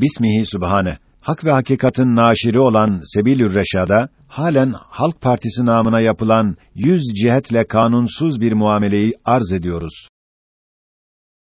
Bismihi Sübhane, hak ve hakikatin naşiri olan Sebilür Reşad'a, halen Halk Partisi namına yapılan yüz cihetle kanunsuz bir muameleyi arz ediyoruz.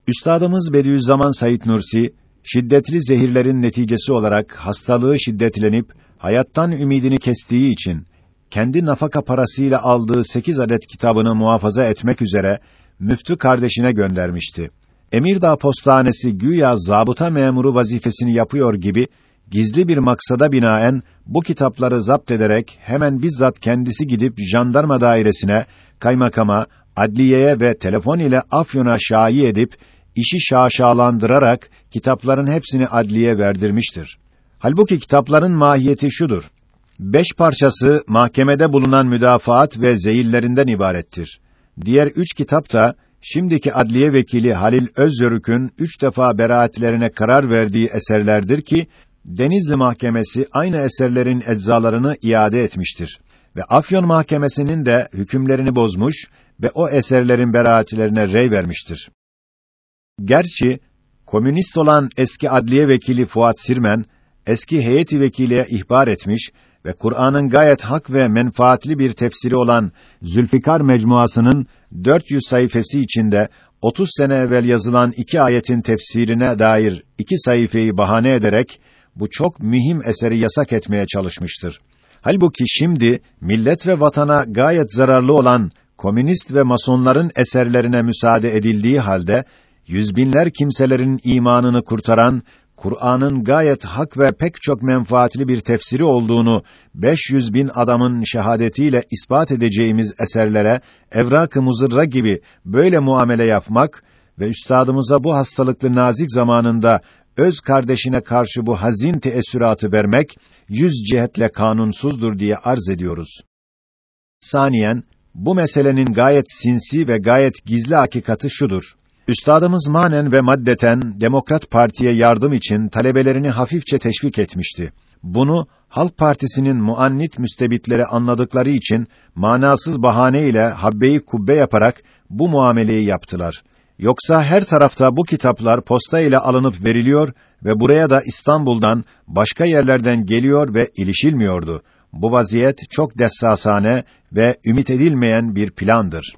Üstadımız Bediüzzaman Said Nursi, şiddetli zehirlerin neticesi olarak hastalığı şiddetlenip, hayattan ümidini kestiği için, kendi nafaka parasıyla aldığı sekiz adet kitabını muhafaza etmek üzere, müftü kardeşine göndermişti. Emirdağ Postanesi güya zabıta memuru vazifesini yapıyor gibi, gizli bir maksada binaen, bu kitapları zapt ederek, hemen bizzat kendisi gidip jandarma dairesine, kaymakama, adliyeye ve telefon ile Afyon'a şayi edip, işi şaşalandırarak, kitapların hepsini adliye verdirmiştir. Halbuki kitapların mahiyeti şudur. Beş parçası mahkemede bulunan müdafaat ve zeyillerinden ibarettir. Diğer üç kitap da şimdiki adliye vekili Halil Özyörük'ün üç defa beraatlerine karar verdiği eserlerdir ki Denizli Mahkemesi aynı eserlerin eczalarını iade etmiştir ve Afyon Mahkemesi'nin de hükümlerini bozmuş ve o eserlerin beraatlerine rey vermiştir. Gerçi komünist olan eski adliye vekili Fuat Sirmen eski heyeti vekiliye ihbar etmiş ve Kur'an'ın gayet hak ve menfaatli bir tefsiri olan Zülfikar mecmuasının 400 sayfası içinde 30 sene evvel yazılan iki ayetin tefsirine dair iki sayfayı bahane ederek bu çok mühim eseri yasak etmeye çalışmıştır. Halbuki şimdi millet ve vatana gayet zararlı olan komünist ve masonların eserlerine müsaade edildiği halde yüzbinler kimselerin imanını kurtaran Kur'an'ın gayet hak ve pek çok menfaatli bir tefsiri olduğunu 500 bin adamın şehadetiyle ispat edeceğimiz eserlere evrak-ı muzırra gibi böyle muamele yapmak ve üstadımıza bu hastalıklı nazik zamanında öz kardeşine karşı bu hazin teessüratı vermek yüz cihetle kanunsuzdur diye arz ediyoruz. Saniyen bu meselenin gayet sinsi ve gayet gizli hakikati şudur. Üstadımız manen ve maddeten Demokrat Parti'ye yardım için talebelerini hafifçe teşvik etmişti. Bunu Halk Partisi'nin muannit müstebitleri anladıkları için manasız bahane ile habbeyi kubbe yaparak bu muameleyi yaptılar. Yoksa her tarafta bu kitaplar posta ile alınıp veriliyor ve buraya da İstanbul'dan başka yerlerden geliyor ve ilişilmiyordu. Bu vaziyet çok dessasane ve ümit edilmeyen bir plandır.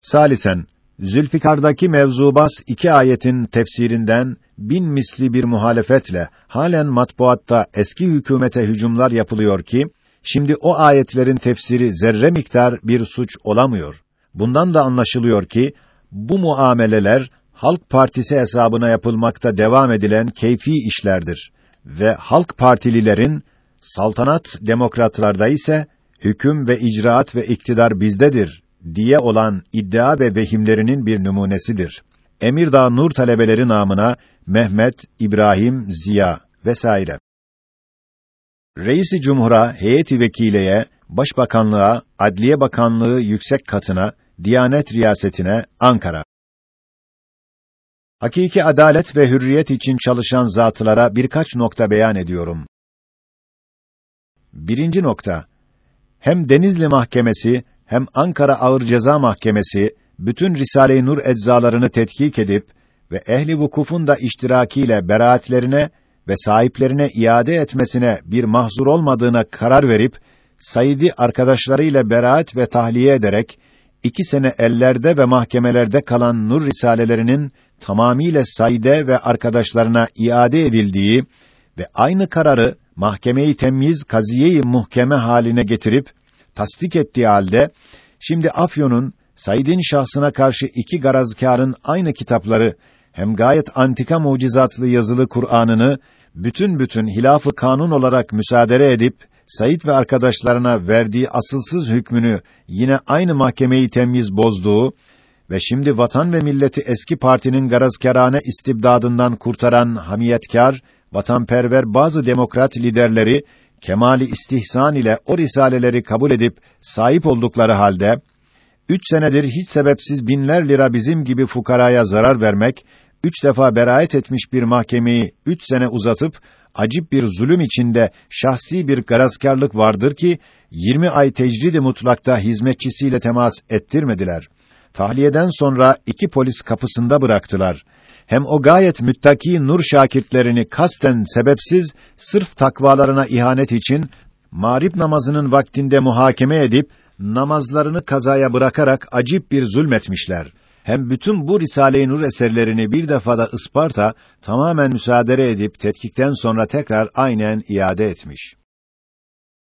Salisen Zülfikar'daki mevzubas iki ayetin tefsirinden bin misli bir muhalefetle halen matbuatta eski hükümete hücumlar yapılıyor ki şimdi o ayetlerin tefsiri zerre miktar bir suç olamıyor. Bundan da anlaşılıyor ki bu muameleler Halk Partisi hesabına yapılmakta devam edilen keyfi işlerdir ve Halk Partililerin saltanat demokratlarda ise hüküm ve icraat ve iktidar bizdedir diye olan iddia ve vehimlerinin bir numunesidir. Emirdağ Nur talebeleri namına Mehmet, İbrahim, Ziya vesaire. Reisi Cumhur'a, heyeti vekileye, başbakanlığa, adliye bakanlığı yüksek katına, Diyanet riyasetine Ankara. Hakiki adalet ve hürriyet için çalışan zatlara birkaç nokta beyan ediyorum. Birinci nokta. Hem Denizli Mahkemesi hem Ankara Ağır Ceza Mahkemesi bütün Risale-i Nur eczalarını tetkik edip ve ehli vukufun da iştirakiyle beraatlerine ve sahiplerine iade etmesine bir mahzur olmadığına karar verip Said'i arkadaşlarıyla beraat ve tahliye ederek iki sene ellerde ve mahkemelerde kalan nur risalelerinin tamamiyle Said'e ve arkadaşlarına iade edildiği ve aynı kararı mahkemeyi temyiz kaziyeyi muhkeme haline getirip tasdik ettiği halde şimdi Afyon'un Said'in şahsına karşı iki garazkârın aynı kitapları hem gayet antika mucizatlı yazılı Kur'an'ını bütün bütün hilafı kanun olarak müsaade edip Said ve arkadaşlarına verdiği asılsız hükmünü yine aynı mahkemeyi temyiz bozduğu ve şimdi vatan ve milleti eski partinin garazkârane istibdadından kurtaran hamiyetkar, vatanperver bazı demokrat liderleri kemali istihsan ile o risaleleri kabul edip sahip oldukları halde üç senedir hiç sebepsiz binler lira bizim gibi fukaraya zarar vermek, üç defa beraat etmiş bir mahkemeyi üç sene uzatıp acip bir zulüm içinde şahsi bir garazkarlık vardır ki 20 ay tecrid-i mutlakta hizmetçisiyle temas ettirmediler. Tahliyeden sonra iki polis kapısında bıraktılar. Hem o gayet müttaki nur şakirtlerini kasten sebepsiz sırf takvalarına ihanet için mağrib namazının vaktinde muhakeme edip namazlarını kazaya bırakarak acip bir zulmetmişler. Hem bütün bu Risale-i Nur eserlerini bir defada Isparta tamamen müsaade edip tetkikten sonra tekrar aynen iade etmiş.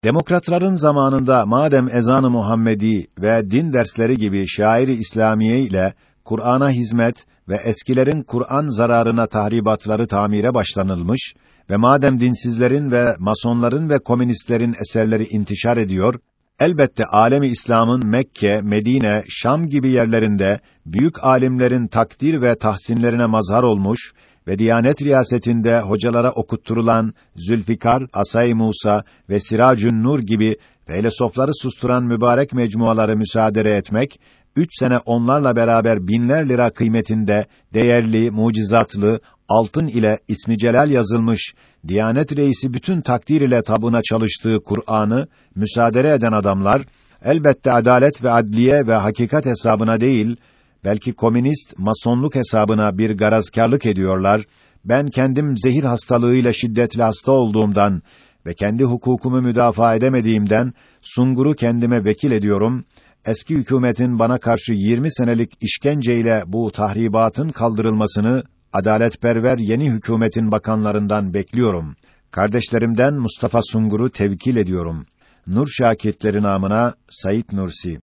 Demokratların zamanında madem ezanı Muhammedi ve din dersleri gibi şairi İslamiye ile Kur'an'a hizmet ve eskilerin Kur'an zararına tahribatları tamire başlanılmış ve madem dinsizlerin ve masonların ve komünistlerin eserleri intişar ediyor, elbette alemi İslam'ın Mekke, Medine, Şam gibi yerlerinde büyük alimlerin takdir ve tahsinlerine mazhar olmuş ve Diyanet riyasetinde hocalara okutturulan Zülfikar, Asay Musa ve Siracün Nur gibi filozofları susturan mübarek mecmuaları müsaade etmek, üç sene onlarla beraber binler lira kıymetinde değerli, mucizatlı, altın ile ismi celal yazılmış, Diyanet reisi bütün takdir ile tabuna çalıştığı Kur'an'ı müsaade eden adamlar, elbette adalet ve adliye ve hakikat hesabına değil, belki komünist, masonluk hesabına bir garazkarlık ediyorlar. Ben kendim zehir hastalığıyla şiddetli hasta olduğumdan ve kendi hukukumu müdafaa edemediğimden Sungur'u kendime vekil ediyorum. Eski hükümetin bana karşı 20 senelik işkenceyle bu tahribatın kaldırılmasını adaletperver yeni hükümetin bakanlarından bekliyorum. Kardeşlerimden Mustafa Sungur'u tevkil ediyorum. Nur şakitleri namına Sayit Nursi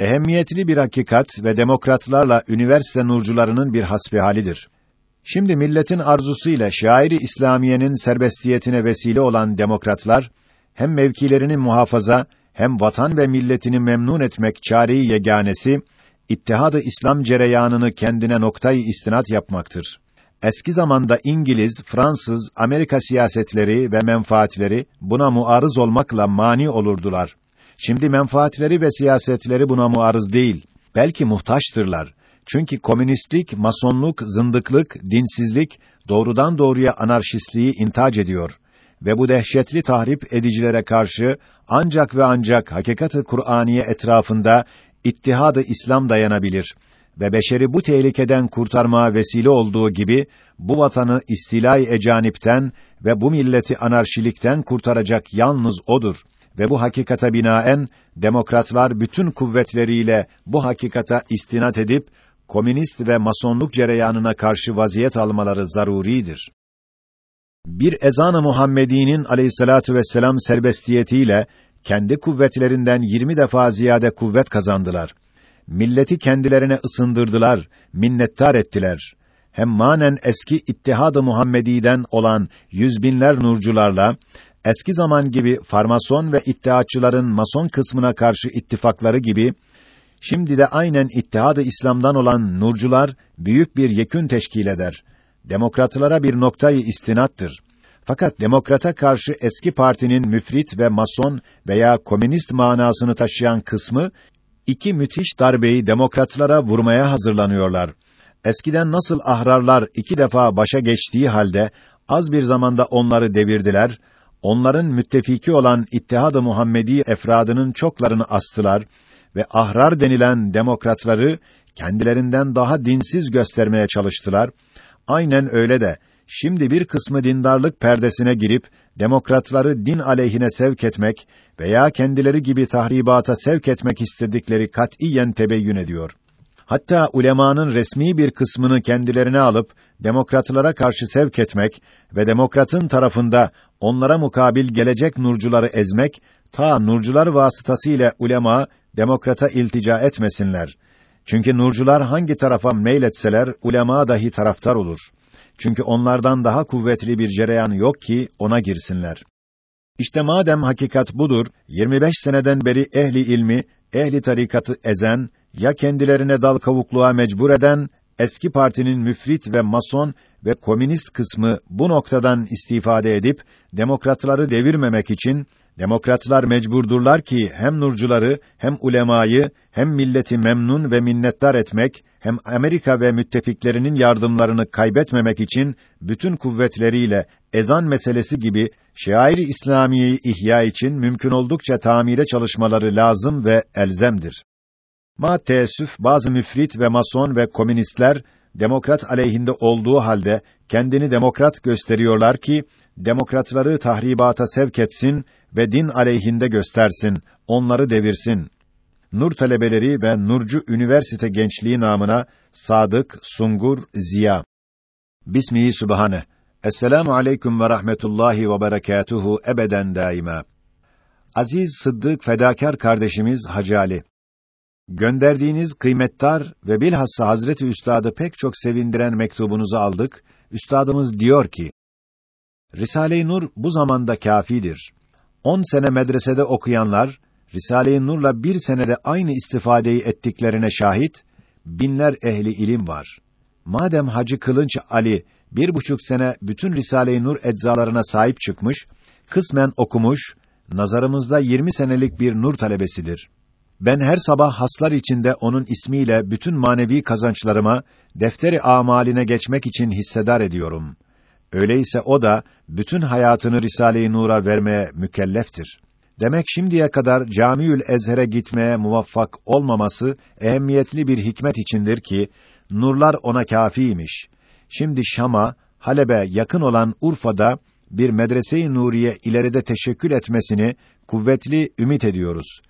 ehemmiyetli bir hakikat ve demokratlarla üniversite nurcularının bir hasbihalidir. Şimdi milletin arzusu ile şairi İslamiyenin serbestiyetine vesile olan demokratlar hem mevkilerini muhafaza hem vatan ve milletini memnun etmek çareyi yeganesi İttihad-ı İslam cereyanını kendine noktayı istinat yapmaktır. Eski zamanda İngiliz, Fransız, Amerika siyasetleri ve menfaatleri buna muarız olmakla mani olurdular. Şimdi menfaatleri ve siyasetleri buna muarız değil, belki muhtaçtırlar. Çünkü komünistlik, masonluk, zındıklık, dinsizlik doğrudan doğruya anarşistliği intac ediyor ve bu dehşetli tahrip edicilere karşı ancak ve ancak hakikati Kur'aniye etrafında ittihad-ı İslam dayanabilir ve beşeri bu tehlikeden kurtarmaya vesile olduğu gibi bu vatanı istilay ecanipten ve bu milleti anarşilikten kurtaracak yalnız odur ve bu hakikata binaen demokratlar bütün kuvvetleriyle bu hakikata istinat edip komünist ve masonluk cereyanına karşı vaziyet almaları zaruridir. Bir ezan-ı Muhammedi'nin aleyhissalatu vesselam serbestiyetiyle kendi kuvvetlerinden 20 defa ziyade kuvvet kazandılar. Milleti kendilerine ısındırdılar, minnettar ettiler. Hem manen eski İttihad-ı Muhammedi'den olan yüz binler nurcularla eski zaman gibi farmason ve iddiaçıların mason kısmına karşı ittifakları gibi şimdi de aynen İttihad-ı İslam'dan olan nurcular büyük bir yekün teşkil eder. Demokratlara bir noktayı istinattır. Fakat demokrata karşı eski partinin müfrit ve mason veya komünist manasını taşıyan kısmı iki müthiş darbeyi demokratlara vurmaya hazırlanıyorlar. Eskiden nasıl ahrarlar iki defa başa geçtiği halde az bir zamanda onları devirdiler, onların müttefiki olan İttihad-ı Muhammedi efradının çoklarını astılar ve ahrar denilen demokratları kendilerinden daha dinsiz göstermeye çalıştılar. Aynen öyle de şimdi bir kısmı dindarlık perdesine girip demokratları din aleyhine sevk etmek veya kendileri gibi tahribata sevk etmek istedikleri katiyen tebeyyün ediyor. Hatta ulemanın resmi bir kısmını kendilerine alıp demokratlara karşı sevk etmek ve demokratın tarafında onlara mukabil gelecek nurcuları ezmek ta nurcular vasıtasıyla ulema demokrata iltica etmesinler. Çünkü nurcular hangi tarafa meyletseler ulema dahi taraftar olur. Çünkü onlardan daha kuvvetli bir cereyan yok ki ona girsinler. İşte madem hakikat budur, 25 seneden beri ehli ilmi, ehli tarikatı ezen, ya kendilerine dal kavukluğa mecbur eden, eski partinin müfrit ve mason ve komünist kısmı bu noktadan istifade edip, demokratları devirmemek için, Demokratlar mecburdurlar ki hem nurcuları hem ulemayı hem milleti memnun ve minnettar etmek hem Amerika ve müttefiklerinin yardımlarını kaybetmemek için bütün kuvvetleriyle ezan meselesi gibi şairi İslamiyeyi ihya için mümkün oldukça tamire çalışmaları lazım ve elzemdir. Ma teessüf bazı müfrit ve mason ve komünistler demokrat aleyhinde olduğu halde kendini demokrat gösteriyorlar ki demokratları tahribata sevk etsin ve din aleyhinde göstersin, onları devirsin. Nur talebeleri ve Nurcu Üniversite gençliği namına Sadık, Sungur, Ziya. Bismihi Sübhane. Esselamu aleyküm ve rahmetullahi ve berekatuhu ebeden daima. Aziz Sıddık fedakar kardeşimiz Hacı Ali. Gönderdiğiniz kıymettar ve bilhassa Hazreti Üstad'ı pek çok sevindiren mektubunuzu aldık. Üstadımız diyor ki: Risale-i Nur bu zamanda kâfidir. On sene medresede okuyanlar Risale-i Nur'la bir senede aynı istifadeyi ettiklerine şahit binler ehli ilim var. Madem Hacı Kılınç Ali bir buçuk sene bütün Risale-i Nur eczalarına sahip çıkmış, kısmen okumuş, nazarımızda yirmi senelik bir nur talebesidir. Ben her sabah haslar içinde onun ismiyle bütün manevi kazançlarıma, defteri amaline geçmek için hissedar ediyorum. Öyleyse o da bütün hayatını Risale-i Nur'a vermeye mükelleftir. Demek şimdiye kadar Camiül Ezher'e gitmeye muvaffak olmaması ehemmiyetli bir hikmet içindir ki nurlar ona kâfiymiş. Şimdi Şam'a, Halep'e yakın olan Urfa'da bir medrese-i nuriye ileride teşekkül etmesini kuvvetli ümit ediyoruz.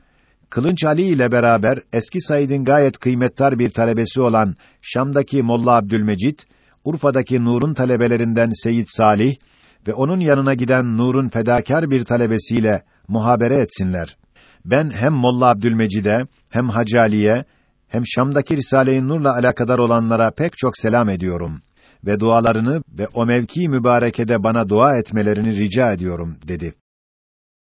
Kılınç Ali ile beraber eski Said'in gayet kıymettar bir talebesi olan Şam'daki Molla Abdülmecid, Urfa'daki Nur'un talebelerinden Seyit Salih ve onun yanına giden Nur'un fedakar bir talebesiyle muhabere etsinler. Ben hem Molla Abdülmecid'e, hem Hacı Ali'ye, hem Şam'daki Risale-i Nur'la alakadar olanlara pek çok selam ediyorum ve dualarını ve o mevki mübarekede bana dua etmelerini rica ediyorum dedi.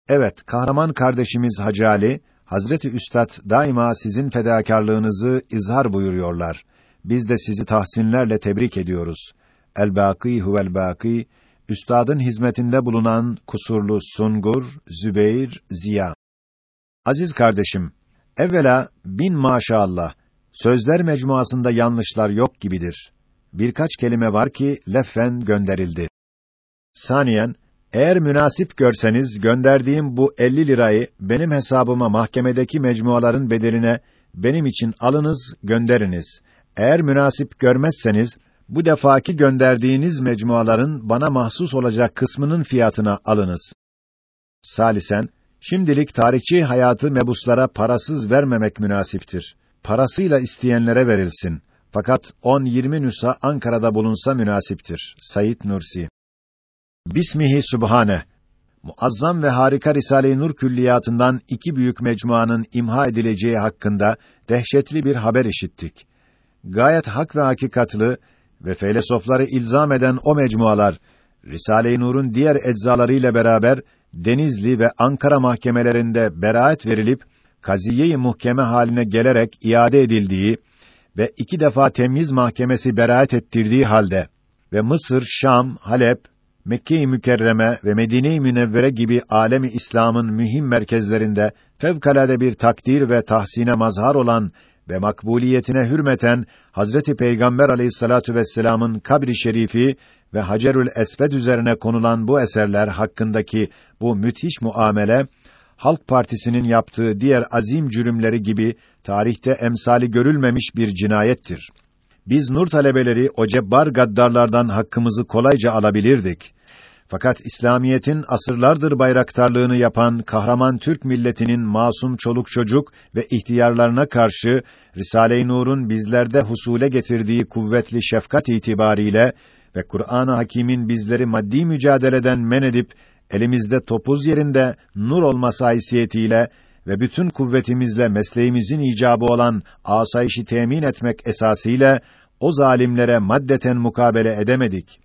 Evet, kahraman kardeşimiz Hacı Ali, Hazreti Üstad daima sizin fedakarlığınızı izhar buyuruyorlar. Biz de sizi tahsinlerle tebrik ediyoruz. El-Bâkî huvel-Bâkî, üstadın hizmetinde bulunan kusurlu Sungur, Zübeyir, Ziya. Aziz kardeşim, evvela bin maşallah, sözler mecmuasında yanlışlar yok gibidir. Birkaç kelime var ki leffen gönderildi. Saniyen, eğer münasip görseniz gönderdiğim bu 50 lirayı benim hesabıma mahkemedeki mecmuaların bedeline benim için alınız, gönderiniz. Eğer münasip görmezseniz bu defaki gönderdiğiniz mecmuaların bana mahsus olacak kısmının fiyatına alınız. Salisen, şimdilik tarihçi hayatı mebuslara parasız vermemek münasiptir. Parasıyla isteyenlere verilsin. Fakat 10-20 nüsa Ankara'da bulunsa münasiptir. Sayit Nursi. Bismihi Sübhane. Muazzam ve harika Risale-i Nur külliyatından iki büyük mecmuanın imha edileceği hakkında dehşetli bir haber işittik. Gayet hak ve hakikatlı ve felsefeleri ilzam eden o mecmualar Risale-i Nur'un diğer eczalarıyla beraber Denizli ve Ankara mahkemelerinde beraat verilip kaziye-i muhkeme haline gelerek iade edildiği ve iki defa temyiz mahkemesi beraat ettirdiği halde ve Mısır, Şam, Halep, Mekke-i Mükerreme ve Medine-i Münevvere gibi alemi İslam'ın mühim merkezlerinde fevkalade bir takdir ve tahsine mazhar olan ve makbuliyetine hürmeten Hazreti Peygamber Aleyhissalatu vesselam'ın kabri şerifi ve Hacerül Esved üzerine konulan bu eserler hakkındaki bu müthiş muamele Halk Partisi'nin yaptığı diğer azim cürümleri gibi tarihte emsali görülmemiş bir cinayettir. Biz nur talebeleri o cebbar gaddarlardan hakkımızı kolayca alabilirdik. Fakat İslamiyetin asırlardır bayraktarlığını yapan kahraman Türk milletinin masum çoluk çocuk ve ihtiyarlarına karşı Risale-i Nur'un bizlerde husule getirdiği kuvvetli şefkat itibariyle ve Kur'an-ı Hakîm'in bizleri maddi mücadeleden men edip elimizde topuz yerinde nur olması haysiyetiyle ve bütün kuvvetimizle mesleğimizin icabı olan asayişi temin etmek esasıyla o zalimlere maddeten mukabele edemedik.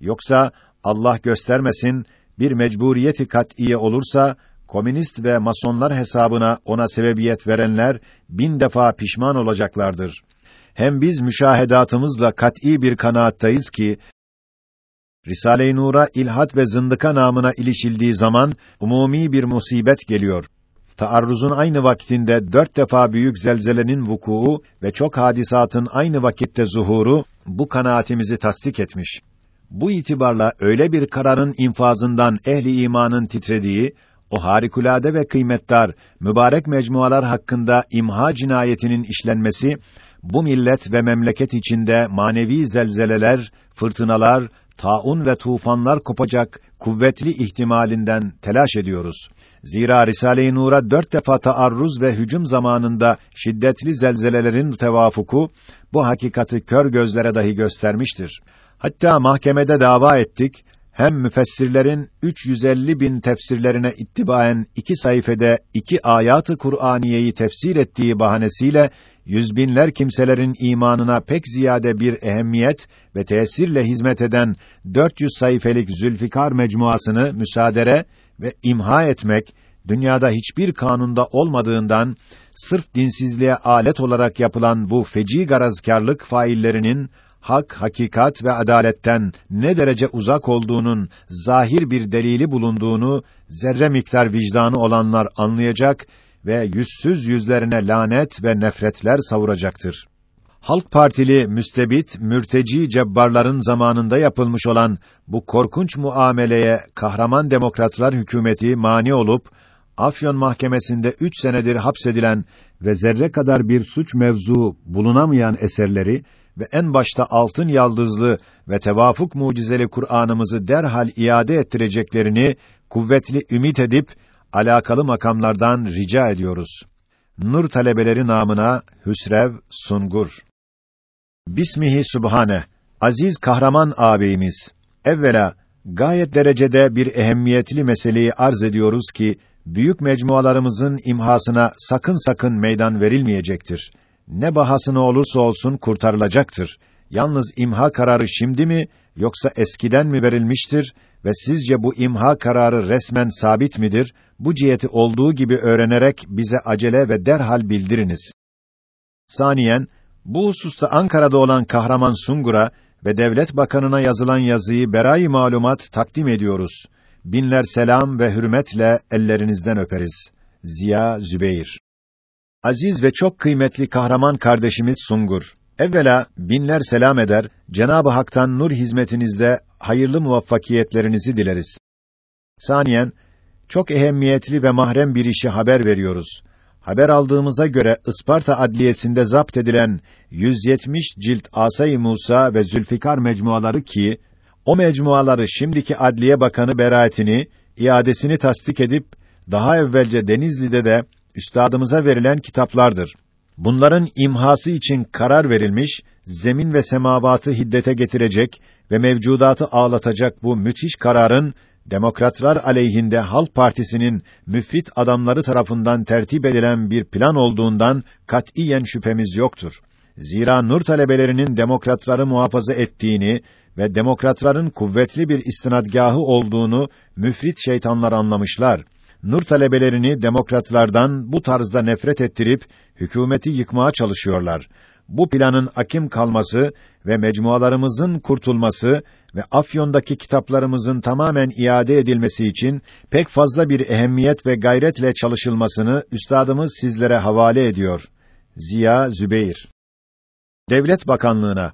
Yoksa Allah göstermesin bir mecburiyeti kat'iye olursa komünist ve masonlar hesabına ona sebebiyet verenler bin defa pişman olacaklardır. Hem biz müşahedatımızla kat'î bir kanaattayız ki Risale-i Nur'a ilhat ve zındıka namına ilişildiği zaman umumi bir musibet geliyor. Taarruzun aynı vaktinde dört defa büyük zelzelenin vuku'u ve çok hadisatın aynı vakitte zuhuru bu kanaatimizi tasdik etmiş. Bu itibarla öyle bir kararın infazından ehli imanın titrediği, o harikulade ve kıymetdar mübarek mecmualar hakkında imha cinayetinin işlenmesi bu millet ve memleket içinde manevi zelzeleler, fırtınalar, taun ve tufanlar kopacak kuvvetli ihtimalinden telaş ediyoruz. Zira Risale-i Nur'a dört defa taarruz ve hücum zamanında şiddetli zelzelelerin tevafuku, bu hakikati kör gözlere dahi göstermiştir. Hatta mahkemede dava ettik, hem müfessirlerin 350 bin tefsirlerine ittibaen iki sayfede iki ayatı Kur'aniyeyi tefsir ettiği bahanesiyle yüz binler kimselerin imanına pek ziyade bir ehemmiyet ve tesirle hizmet eden 400 sayfelik Zülfikar mecmuasını müsaadere ve imha etmek dünyada hiçbir kanunda olmadığından sırf dinsizliğe alet olarak yapılan bu feci garazkarlık faillerinin hak, hakikat ve adaletten ne derece uzak olduğunun zahir bir delili bulunduğunu zerre miktar vicdanı olanlar anlayacak ve yüzsüz yüzlerine lanet ve nefretler savuracaktır. Halk Partili müstebit, mürteci cebbarların zamanında yapılmış olan bu korkunç muameleye kahraman demokratlar hükümeti mani olup Afyon Mahkemesi'nde üç senedir hapsedilen ve zerre kadar bir suç mevzu bulunamayan eserleri ve en başta altın yaldızlı ve tevafuk mucizeli Kur'an'ımızı derhal iade ettireceklerini kuvvetli ümit edip alakalı makamlardan rica ediyoruz. Nur talebeleri namına Hüsrev Sungur. Bismihi Subhane. Aziz kahraman ağabeyimiz. Evvela gayet derecede bir ehemmiyetli meseleyi arz ediyoruz ki büyük mecmualarımızın imhasına sakın sakın meydan verilmeyecektir. Ne bahasına olursa olsun kurtarılacaktır. Yalnız imha kararı şimdi mi yoksa eskiden mi verilmiştir ve sizce bu imha kararı resmen sabit midir? Bu ciheti olduğu gibi öğrenerek bize acele ve derhal bildiriniz. Saniyen, bu hususta Ankara'da olan Kahraman Sungur'a ve Devlet Bakanına yazılan yazıyı berai malumat takdim ediyoruz. Binler selam ve hürmetle ellerinizden öperiz. Ziya Zübeyir Aziz ve çok kıymetli kahraman kardeşimiz Sungur. Evvela binler selam eder, Cenab-ı Hak'tan nur hizmetinizde hayırlı muvaffakiyetlerinizi dileriz. Saniyen, çok ehemmiyetli ve mahrem bir işi haber veriyoruz. Haber aldığımıza göre Isparta Adliyesi'nde zapt edilen 170 cilt Asay Musa ve Zülfikar mecmuaları ki o mecmuaları şimdiki Adliye Bakanı beraatini, iadesini tasdik edip daha evvelce Denizli'de de üstadımıza verilen kitaplardır. Bunların imhası için karar verilmiş, zemin ve semavatı hiddete getirecek ve mevcudatı ağlatacak bu müthiş kararın demokratlar aleyhinde Halk Partisi'nin müfrit adamları tarafından tertip edilen bir plan olduğundan katiyen şüphemiz yoktur. Zira nur talebelerinin demokratları muhafaza ettiğini ve demokratların kuvvetli bir istinadgahı olduğunu müfrit şeytanlar anlamışlar. Nur talebelerini demokratlardan bu tarzda nefret ettirip hükümeti yıkmaya çalışıyorlar. Bu planın akim kalması ve mecmualarımızın kurtulması ve Afyon'daki kitaplarımızın tamamen iade edilmesi için pek fazla bir ehemmiyet ve gayretle çalışılmasını üstadımız sizlere havale ediyor. Ziya Zübeyir Devlet Bakanlığına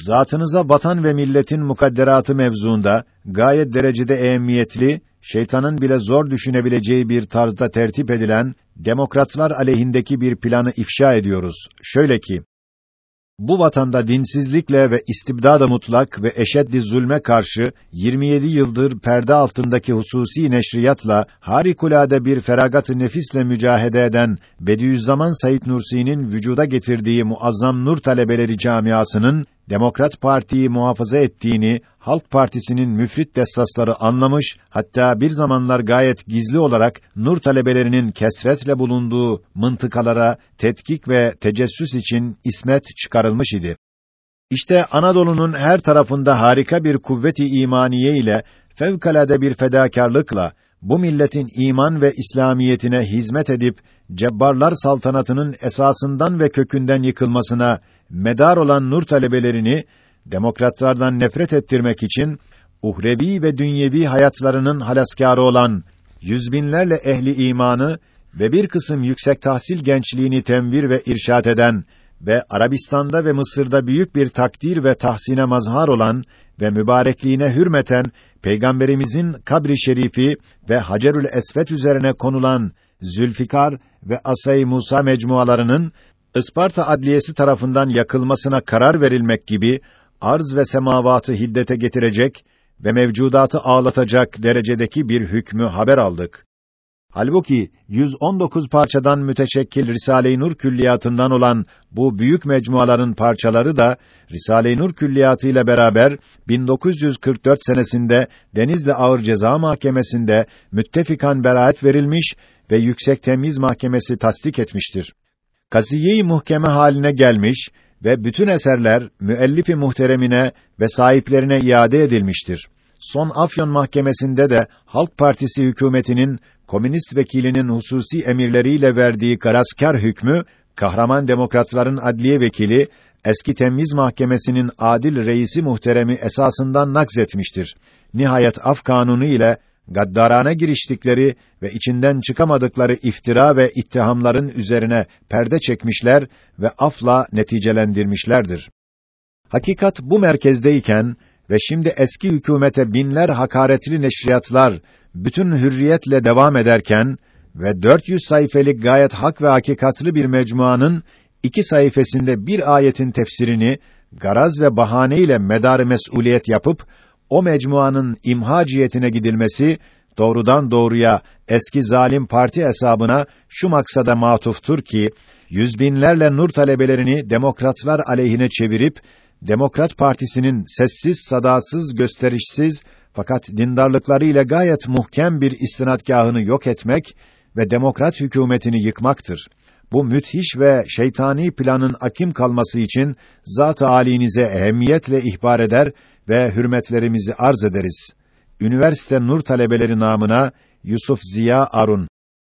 zatınıza vatan ve milletin mukadderatı mevzuunda gayet derecede ehemmiyetli, şeytanın bile zor düşünebileceği bir tarzda tertip edilen demokratlar aleyhindeki bir planı ifşa ediyoruz. Şöyle ki bu vatanda dinsizlikle ve istibdada mutlak ve eşeddi zulme karşı 27 yıldır perde altındaki hususi neşriyatla harikulade bir feragat-ı nefisle mücahede eden Bediüzzaman Said Nursi'nin vücuda getirdiği muazzam nur talebeleri camiasının Demokrat Parti'yi muhafaza ettiğini Halk Partisi'nin müfrit dessasları anlamış, hatta bir zamanlar gayet gizli olarak nur talebelerinin kesretle bulunduğu mıntıkalara tetkik ve tecessüs için ismet çıkarılmış idi. İşte Anadolu'nun her tarafında harika bir kuvveti imaniye ile fevkalade bir fedakarlıkla bu milletin iman ve İslamiyetine hizmet edip cebbarlar saltanatının esasından ve kökünden yıkılmasına medar olan nur talebelerini demokratlardan nefret ettirmek için uhrevi ve dünyevi hayatlarının halaskârı olan yüz binlerle ehli imanı ve bir kısım yüksek tahsil gençliğini temvir ve irşat eden ve Arabistan'da ve Mısır'da büyük bir takdir ve tahsine mazhar olan ve mübarekliğine hürmeten Peygamberimizin kabri şerifi ve Hacerül Esvet üzerine konulan Zülfikar ve Asay Musa mecmualarının Isparta Adliyesi tarafından yakılmasına karar verilmek gibi arz ve semavatı hiddete getirecek ve mevcudatı ağlatacak derecedeki bir hükmü haber aldık. Halbuki 119 parçadan müteşekkil Risale-i Nur külliyatından olan bu büyük mecmuaların parçaları da Risale-i Nur külliyatı ile beraber 1944 senesinde Denizli Ağır Ceza Mahkemesi'nde müttefikan beraat verilmiş ve Yüksek Temyiz Mahkemesi tasdik etmiştir. Kasiye-i muhkeme haline gelmiş ve bütün eserler müellifi muhteremine ve sahiplerine iade edilmiştir. Son Afyon Mahkemesi'nde de Halk Partisi hükümetinin komünist vekilinin hususi emirleriyle verdiği garaskar hükmü kahraman demokratların adliye vekili eski Temyiz Mahkemesi'nin adil reisi muhteremi esasından nakzetmiştir. Nihayet af kanunu ile gaddarane giriştikleri ve içinden çıkamadıkları iftira ve ittihamların üzerine perde çekmişler ve afla neticelendirmişlerdir. Hakikat bu merkezdeyken ve şimdi eski hükümete binler hakaretli neşriyatlar bütün hürriyetle devam ederken ve 400 sayfelik gayet hak ve hakikatlı bir mecmuanın iki sayfasında bir ayetin tefsirini garaz ve bahane ile medar mesuliyet yapıp o mecmuanın imha cihetine gidilmesi doğrudan doğruya eski zalim parti hesabına şu maksada matuftur ki yüz binlerle nur talebelerini demokratlar aleyhine çevirip Demokrat Partisi'nin sessiz, sadasız, gösterişsiz fakat dindarlıklarıyla gayet muhkem bir istinadgahını yok etmek ve demokrat hükümetini yıkmaktır. Bu müthiş ve şeytani planın akim kalması için zat-ı alinize ehemmiyetle ihbar eder ve hürmetlerimizi arz ederiz. Üniversite Nur talebeleri namına Yusuf Ziya Arun